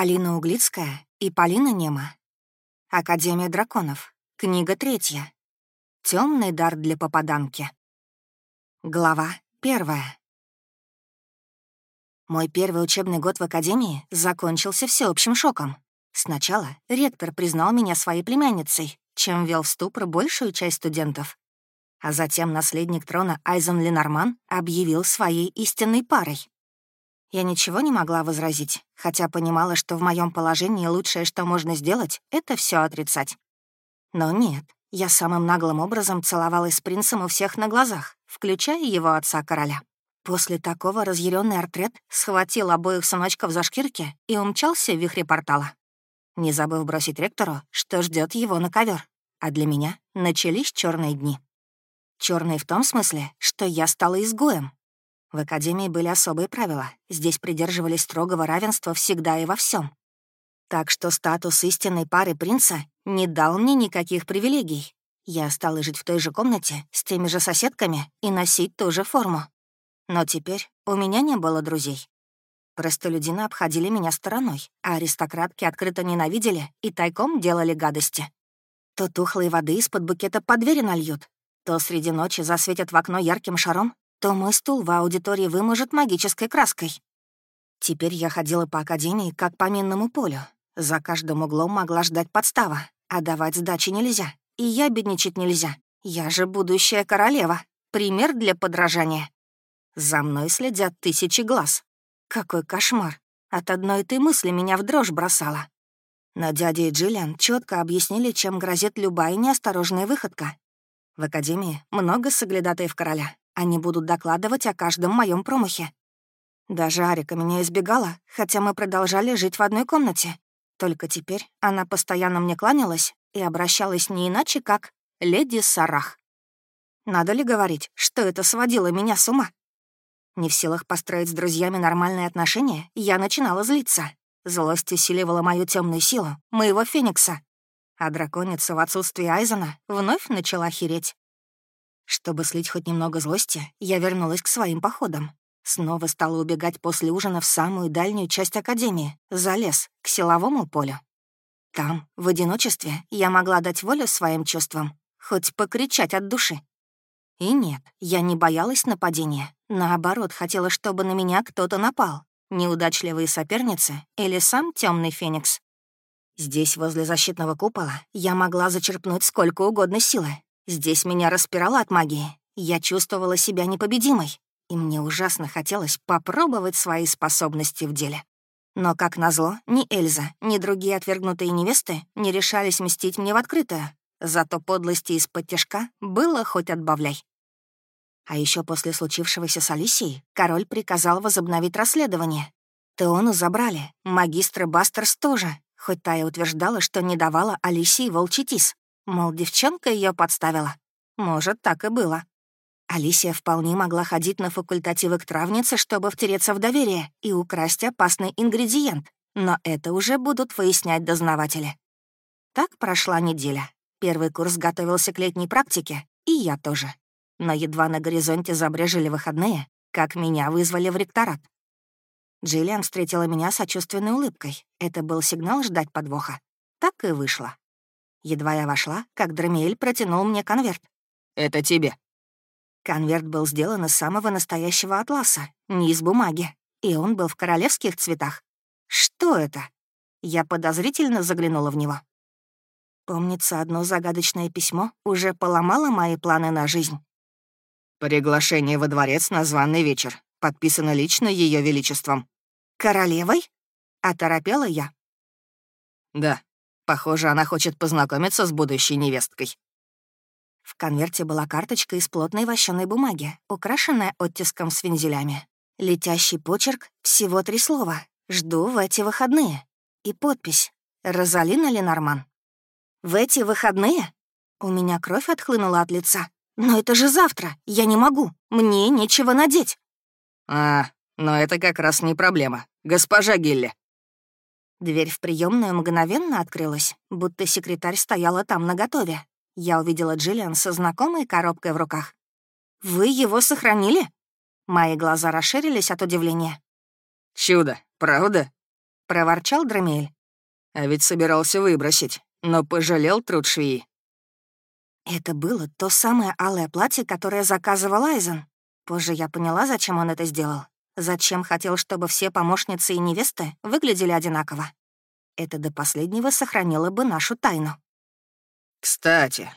Алина Углицкая и Полина Нема. Академия драконов. Книга третья. Темный дар для попаданки. Глава первая. Мой первый учебный год в академии закончился всеобщим шоком. Сначала ректор признал меня своей племянницей, чем ввел в ступор большую часть студентов. А затем наследник трона Айзен Ленорман объявил своей истинной парой. Я ничего не могла возразить, хотя понимала, что в моем положении лучшее, что можно сделать, это все отрицать. Но нет, я самым наглым образом целовалась с принцем у всех на глазах, включая его отца-короля. После такого разъяренный артрет схватил обоих сыночков за шкирки и умчался в вихре портала. Не забыв бросить ректору, что ждет его на ковер. А для меня начались черные дни. Черные в том смысле, что я стала изгоем, в академии были особые правила. Здесь придерживались строгого равенства всегда и во всем. Так что статус истинной пары принца не дал мне никаких привилегий. Я стала жить в той же комнате с теми же соседками и носить ту же форму. Но теперь у меня не было друзей. Простолюдины обходили меня стороной, а аристократки открыто ненавидели и тайком делали гадости. То тухлые воды из-под букета под двери нальют, то среди ночи засветят в окно ярким шаром, то мой стул в аудитории выможет магической краской. Теперь я ходила по академии как по минному полю. За каждым углом могла ждать подстава, а давать сдачи нельзя. И я бедничать нельзя. Я же будущая королева. Пример для подражания. За мной следят тысячи глаз. Какой кошмар. От одной этой мысли меня в дрожь бросала. Но дядя и Джиллиан четко объяснили, чем грозит любая неосторожная выходка. В академии много соглядатаев короля, они будут докладывать о каждом моем промахе. Даже Арика меня избегала, хотя мы продолжали жить в одной комнате. Только теперь она постоянно мне кланялась и обращалась не иначе, как «Леди Сарах». Надо ли говорить, что это сводило меня с ума? Не в силах построить с друзьями нормальные отношения, я начинала злиться. Злость усиливала мою темную силу, моего феникса. А драконица в отсутствии Айзена вновь начала хереть. Чтобы слить хоть немного злости, я вернулась к своим походам. Снова стала убегать после ужина в самую дальнюю часть Академии, за лес, к силовому полю. Там, в одиночестве, я могла дать волю своим чувствам, хоть покричать от души. И нет, я не боялась нападения. Наоборот, хотела, чтобы на меня кто-то напал. Неудачливые соперницы или сам темный феникс. Здесь, возле защитного купола, я могла зачерпнуть сколько угодно силы, Здесь меня распирало от магии. Я чувствовала себя непобедимой, и мне ужасно хотелось попробовать свои способности в деле. Но, как назло, ни Эльза, ни другие отвергнутые невесты не решались мстить мне в открытую. Зато подлости из-под тяжка было хоть отбавляй. А еще после случившегося с Алисией король приказал возобновить расследование. Теону забрали, магистра Бастерс тоже, хоть та и утверждала, что не давала Алисии волчий тис. Мол, девчонка ее подставила. Может, так и было. Алисия вполне могла ходить на факультативы к травнице, чтобы втереться в доверие и украсть опасный ингредиент, но это уже будут выяснять дознаватели. Так прошла неделя. Первый курс готовился к летней практике, и я тоже. Но едва на горизонте забрежили выходные, как меня вызвали в ректорат. Джиллиан встретила меня сочувственной улыбкой. Это был сигнал ждать подвоха. Так и вышло. Едва я вошла, как Драмиэль протянул мне конверт. «Это тебе». Конверт был сделан из самого настоящего атласа, не из бумаги, и он был в королевских цветах. Что это? Я подозрительно заглянула в него. Помнится, одно загадочное письмо уже поломало мои планы на жизнь. «Приглашение во дворец на званый вечер. Подписано лично Ее Величеством». «Королевой?» — оторопела я. «Да, Похоже, она хочет познакомиться с будущей невесткой. В конверте была карточка из плотной вощеной бумаги, украшенная оттиском с вензелями. Летящий почерк — всего три слова. «Жду в эти выходные». И подпись «Розалина Ленорман». «В эти выходные?» У меня кровь отхлынула от лица. «Но это же завтра! Я не могу! Мне нечего надеть!» «А, но это как раз не проблема. Госпожа Гилли, Дверь в приемную мгновенно открылась, будто секретарь стояла там наготове. Я увидела Джиллиан со знакомой коробкой в руках. «Вы его сохранили?» Мои глаза расширились от удивления. «Чудо, правда?» проворчал Драмель. «А ведь собирался выбросить, но пожалел труд швеи». Это было то самое алое платье, которое заказывал Айзен. Позже я поняла, зачем он это сделал. Зачем хотел, чтобы все помощницы и невесты выглядели одинаково. Это до последнего сохранило бы нашу тайну. «Кстати...»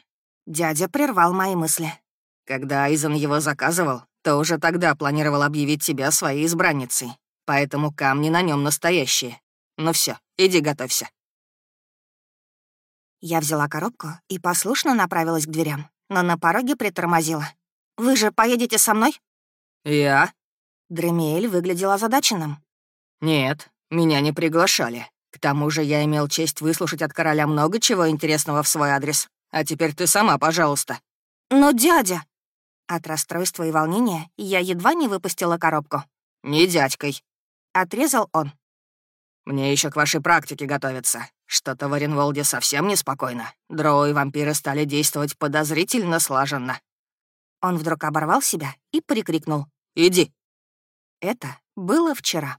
Дядя прервал мои мысли. «Когда Айзен его заказывал, то уже тогда планировал объявить тебя своей избранницей. Поэтому камни на нем настоящие. Ну все, иди готовься». Я взяла коробку и послушно направилась к дверям, но на пороге притормозила. «Вы же поедете со мной?» «Я?» Дремиэль выглядел озадаченным. «Нет, меня не приглашали. К тому же я имел честь выслушать от короля много чего интересного в свой адрес. А теперь ты сама, пожалуйста». «Но дядя...» От расстройства и волнения я едва не выпустила коробку. «Не дядькой», — отрезал он. «Мне еще к вашей практике готовиться. Что-то в Оренволде совсем неспокойно. Дроу и вампиры стали действовать подозрительно слаженно». Он вдруг оборвал себя и прикрикнул. «Иди!» Это было вчера.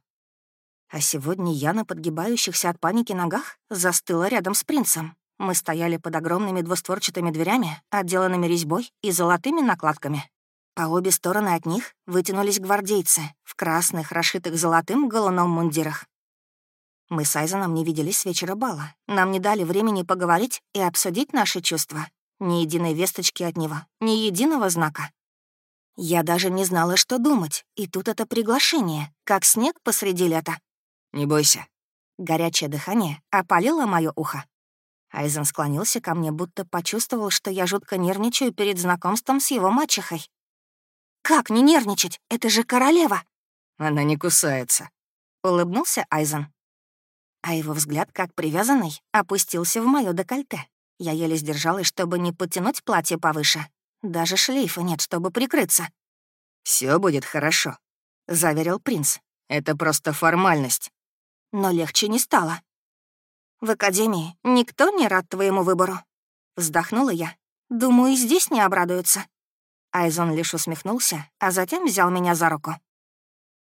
А сегодня я на подгибающихся от паники ногах застыла рядом с принцем. Мы стояли под огромными двустворчатыми дверями, отделанными резьбой и золотыми накладками. По обе стороны от них вытянулись гвардейцы в красных, расшитых золотым головном мундирах. Мы с Айзеном не виделись с вечера бала. Нам не дали времени поговорить и обсудить наши чувства. Ни единой весточки от него, ни единого знака. Я даже не знала, что думать, и тут это приглашение, как снег посреди лета. «Не бойся». Горячее дыхание опалило мое ухо. Айзен склонился ко мне, будто почувствовал, что я жутко нервничаю перед знакомством с его мачехой. «Как не нервничать? Это же королева!» «Она не кусается», — улыбнулся Айзен. А его взгляд, как привязанный, опустился в моё декольте. Я еле сдержалась, чтобы не подтянуть платье повыше. Даже шлейфа нет, чтобы прикрыться. Все будет хорошо», — заверил принц. «Это просто формальность». Но легче не стало. В академии никто не рад твоему выбору. Вздохнула я. Думаю, и здесь не обрадуются. Айзон лишь усмехнулся, а затем взял меня за руку.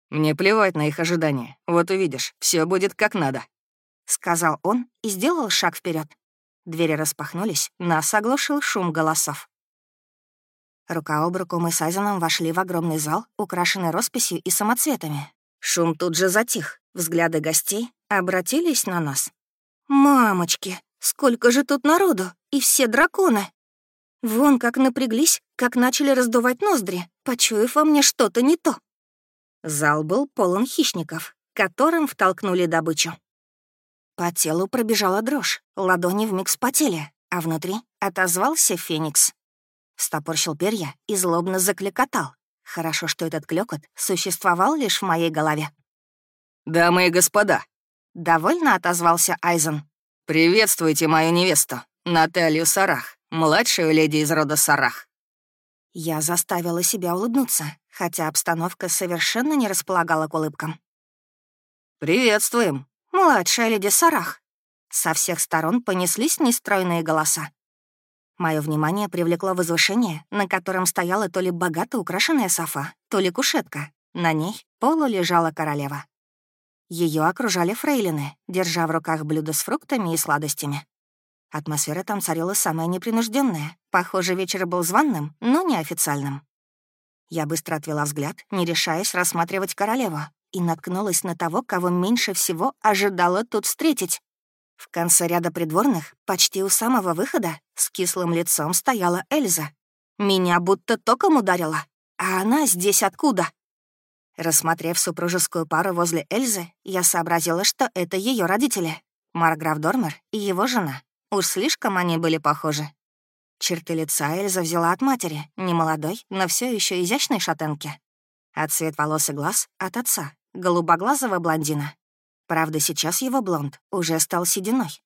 «Мне плевать на их ожидания. Вот увидишь, все будет как надо», — сказал он и сделал шаг вперед. Двери распахнулись, нас оглушил шум голосов. Рука об руку мы с Айзеном вошли в огромный зал, украшенный росписью и самоцветами. Шум тут же затих, взгляды гостей обратились на нас. «Мамочки, сколько же тут народу, и все драконы!» Вон как напряглись, как начали раздувать ноздри, почуяв во мне что-то не то. Зал был полон хищников, которым втолкнули добычу. По телу пробежала дрожь, ладони вмиг спотели, а внутри отозвался феникс. Стопорщил перья и злобно закликотал. Хорошо, что этот клёкот существовал лишь в моей голове. «Дамы и господа, Довольно отозвался Айзен. «Приветствуйте мою невесту, Наталью Сарах, младшую леди из рода Сарах». Я заставила себя улыбнуться, хотя обстановка совершенно не располагала к улыбкам. «Приветствуем, младшая леди Сарах». Со всех сторон понеслись нестройные голоса. Мое внимание привлекло возвышение, на котором стояла то ли богато украшенная софа, то ли кушетка. На ней полу лежала королева. Ее окружали фрейлины, держа в руках блюда с фруктами и сладостями. Атмосфера там царила самая непринужденная. Похоже, вечер был званным, но неофициальным. Я быстро отвела взгляд, не решаясь рассматривать королеву, и наткнулась на того, кого меньше всего ожидала тут встретить. В конце ряда придворных, почти у самого выхода, с кислым лицом стояла Эльза. Меня будто током ударила. А она здесь откуда? Рассмотрев супружескую пару возле Эльзы, я сообразила, что это ее родители. Марграф Дормер и его жена. Уж слишком они были похожи. Черты лица Эльза взяла от матери, не молодой, но все еще изящной шатенки. А цвет волос и глаз — от отца, голубоглазого блондина. Правда, сейчас его блонд уже стал сединой.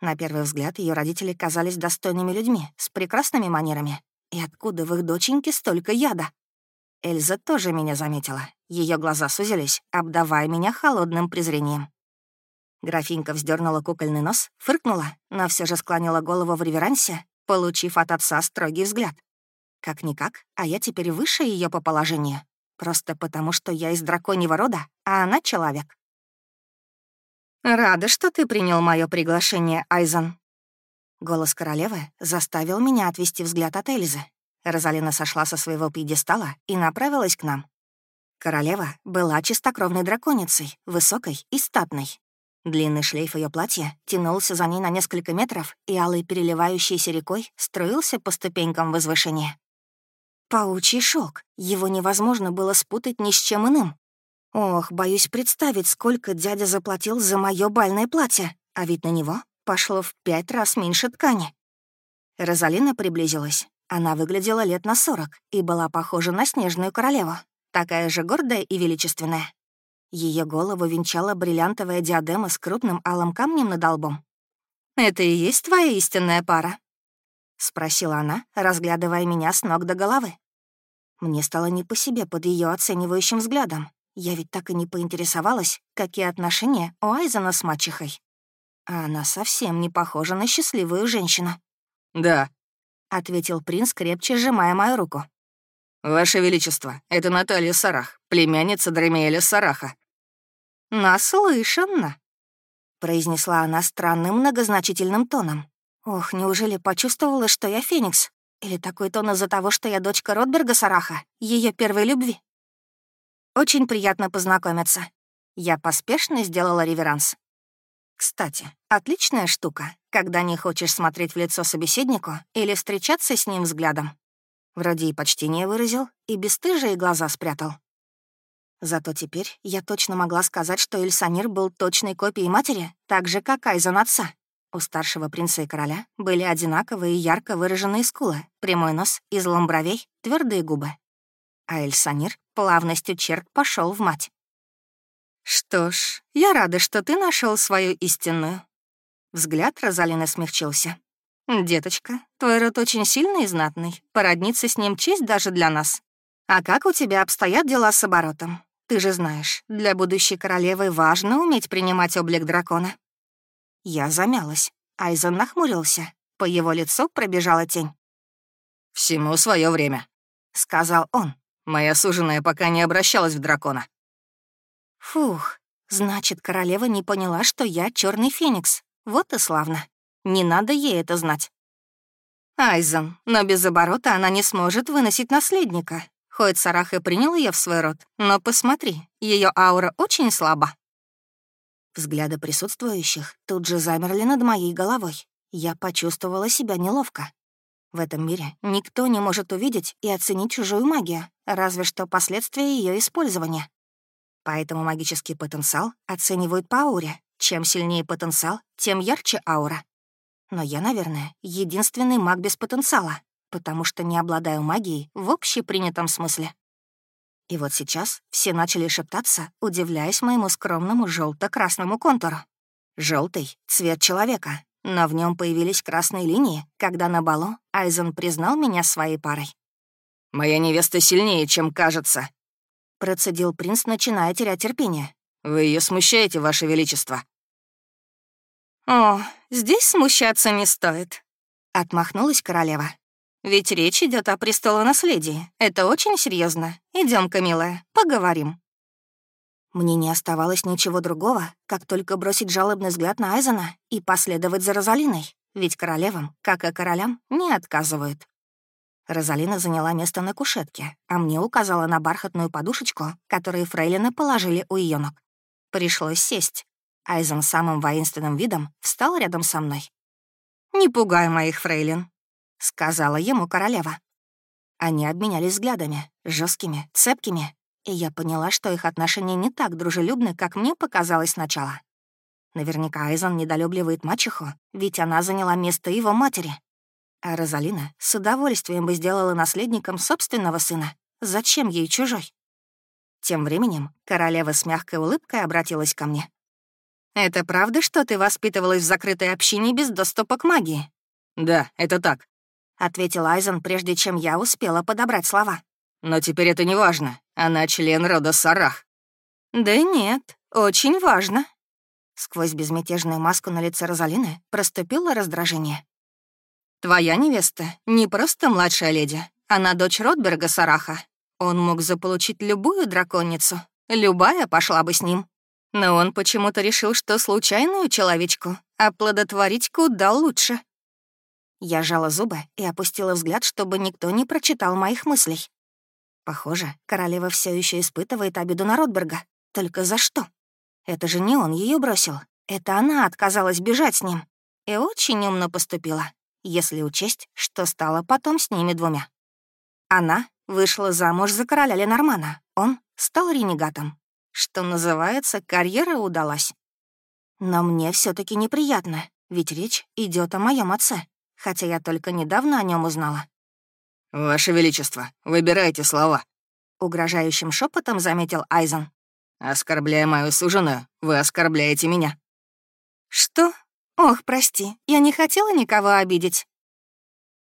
На первый взгляд ее родители казались достойными людьми, с прекрасными манерами. И откуда в их доченьке столько яда? Эльза тоже меня заметила. Ее глаза сузились, обдавая меня холодным презрением. Графинька вздернула кукольный нос, фыркнула, но все же склонила голову в реверансе, получив от отца строгий взгляд. Как-никак, а я теперь выше ее по положению. Просто потому, что я из драконьего рода, а она человек. «Рада, что ты принял мое приглашение, Айзен». Голос королевы заставил меня отвести взгляд от Эльзы. Розалина сошла со своего пьедестала и направилась к нам. Королева была чистокровной драконицей, высокой и статной. Длинный шлейф ее платья тянулся за ней на несколько метров, и алый переливающийся рекой струился по ступенькам возвышения. Паучий шок. Его невозможно было спутать ни с чем иным. Ох, боюсь представить, сколько дядя заплатил за мое бальное платье, а ведь на него пошло в пять раз меньше ткани. Розалина приблизилась. Она выглядела лет на сорок и была похожа на снежную королеву, такая же гордая и величественная. Ее голову венчала бриллиантовая диадема с крупным алым камнем над лбом. «Это и есть твоя истинная пара?» — спросила она, разглядывая меня с ног до головы. Мне стало не по себе под ее оценивающим взглядом. Я ведь так и не поинтересовалась, какие отношения у Айзена с мачехой. А она совсем не похожа на счастливую женщину. «Да», — ответил принц, крепче сжимая мою руку. «Ваше Величество, это Наталья Сарах, племянница Дремиэля Сараха». «Наслышанно», — произнесла она странным многозначительным тоном. «Ох, неужели почувствовала, что я Феникс? Или такой тон из-за того, что я дочка Ротберга Сараха, ее первой любви. Очень приятно познакомиться. Я поспешно сделала реверанс. Кстати, отличная штука, когда не хочешь смотреть в лицо собеседнику или встречаться с ним взглядом. Вроде и почтение выразил, и бесстыжие глаза спрятал. Зато теперь я точно могла сказать, что Эльсанир был точной копией матери, так же, как Айзен отца. У старшего принца и короля были одинаковые ярко выраженные скулы, прямой нос, излом бровей, твердые губы. А Эльсанир плавностью черт пошел в мать. «Что ж, я рада, что ты нашел свою истинную». Взгляд Розалины смягчился. «Деточка, твой род очень сильный и знатный. Породниться с ним честь даже для нас. А как у тебя обстоят дела с оборотом? Ты же знаешь, для будущей королевы важно уметь принимать облик дракона. Я замялась. Айзен нахмурился. По его лицу пробежала тень. «Всему свое время», — сказал он. «Моя суженая пока не обращалась в дракона». Фух, значит, королева не поняла, что я черный феникс. Вот и славно. Не надо ей это знать. Айзен, но без оборота она не сможет выносить наследника. Хоть Сарах и принял ее в свой род, но посмотри, ее аура очень слаба. Взгляды присутствующих тут же замерли над моей головой. Я почувствовала себя неловко. В этом мире никто не может увидеть и оценить чужую магию, разве что последствия ее использования. Поэтому магический потенциал оценивают по ауре. Чем сильнее потенциал, тем ярче аура. Но я, наверное, единственный маг без потенциала, потому что не обладаю магией в общепринятом смысле. И вот сейчас все начали шептаться, удивляясь моему скромному желто красному контуру. Желтый цвет человека, но в нем появились красные линии, когда на балу Айзен признал меня своей парой. «Моя невеста сильнее, чем кажется», — процедил принц, начиная терять терпение. «Вы ее смущаете, Ваше Величество». «О, здесь смущаться не стоит», — отмахнулась королева. Ведь речь идет о престолонаследии. Это очень серьезно. Идем-ка, милая, поговорим. Мне не оставалось ничего другого, как только бросить жалобный взгляд на Айзена и последовать за Розалиной, ведь королевам, как и королям, не отказывают. Розалина заняла место на кушетке, а мне указала на бархатную подушечку, которую фрейлины положили у ее ног. Пришлось сесть. Айзен самым воинственным видом встал рядом со мной. «Не пугай моих фрейлин», — сказала ему королева. Они обменялись взглядами, жесткими, цепкими, и я поняла, что их отношения не так дружелюбны, как мне показалось сначала. Наверняка Айзен недолюбливает мачеху, ведь она заняла место его матери. А Розалина с удовольствием бы сделала наследником собственного сына. Зачем ей чужой? Тем временем королева с мягкой улыбкой обратилась ко мне. «Это правда, что ты воспитывалась в закрытой общине без доступа к магии?» «Да, это так», ответил Айзен, прежде чем я успела подобрать слова. «Но теперь это не важно. Она член рода Сарах». «Да нет, очень важно». Сквозь безмятежную маску на лице Розалины проступило раздражение. «Твоя невеста не просто младшая леди, она дочь Ротберга Сараха. Он мог заполучить любую драконицу, любая пошла бы с ним. Но он почему-то решил, что случайную человечку оплодотворить куда лучше. Я жала зубы и опустила взгляд, чтобы никто не прочитал моих мыслей. Похоже, королева все еще испытывает обиду на Ротберга. Только за что? Это же не он ее бросил. Это она отказалась бежать с ним. И очень умно поступила, если учесть, что стало потом с ними двумя. Она вышла замуж за короля Ленормана. Он стал ренегатом. Что называется, карьера удалась. Но мне все таки неприятно, ведь речь идет о моем отце, хотя я только недавно о нем узнала. «Ваше Величество, выбирайте слова», — угрожающим шепотом заметил Айзен. «Оскорбляя мою суженую, вы оскорбляете меня». «Что? Ох, прости, я не хотела никого обидеть».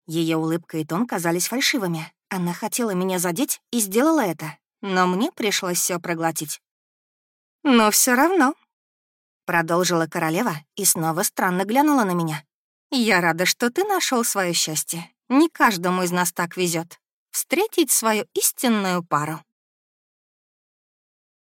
Ее улыбка и тон казались фальшивыми. Она хотела меня задеть и сделала это, но мне пришлось все проглотить. «Но все равно», — продолжила королева и снова странно глянула на меня. «Я рада, что ты нашел свое счастье. Не каждому из нас так везет встретить свою истинную пару.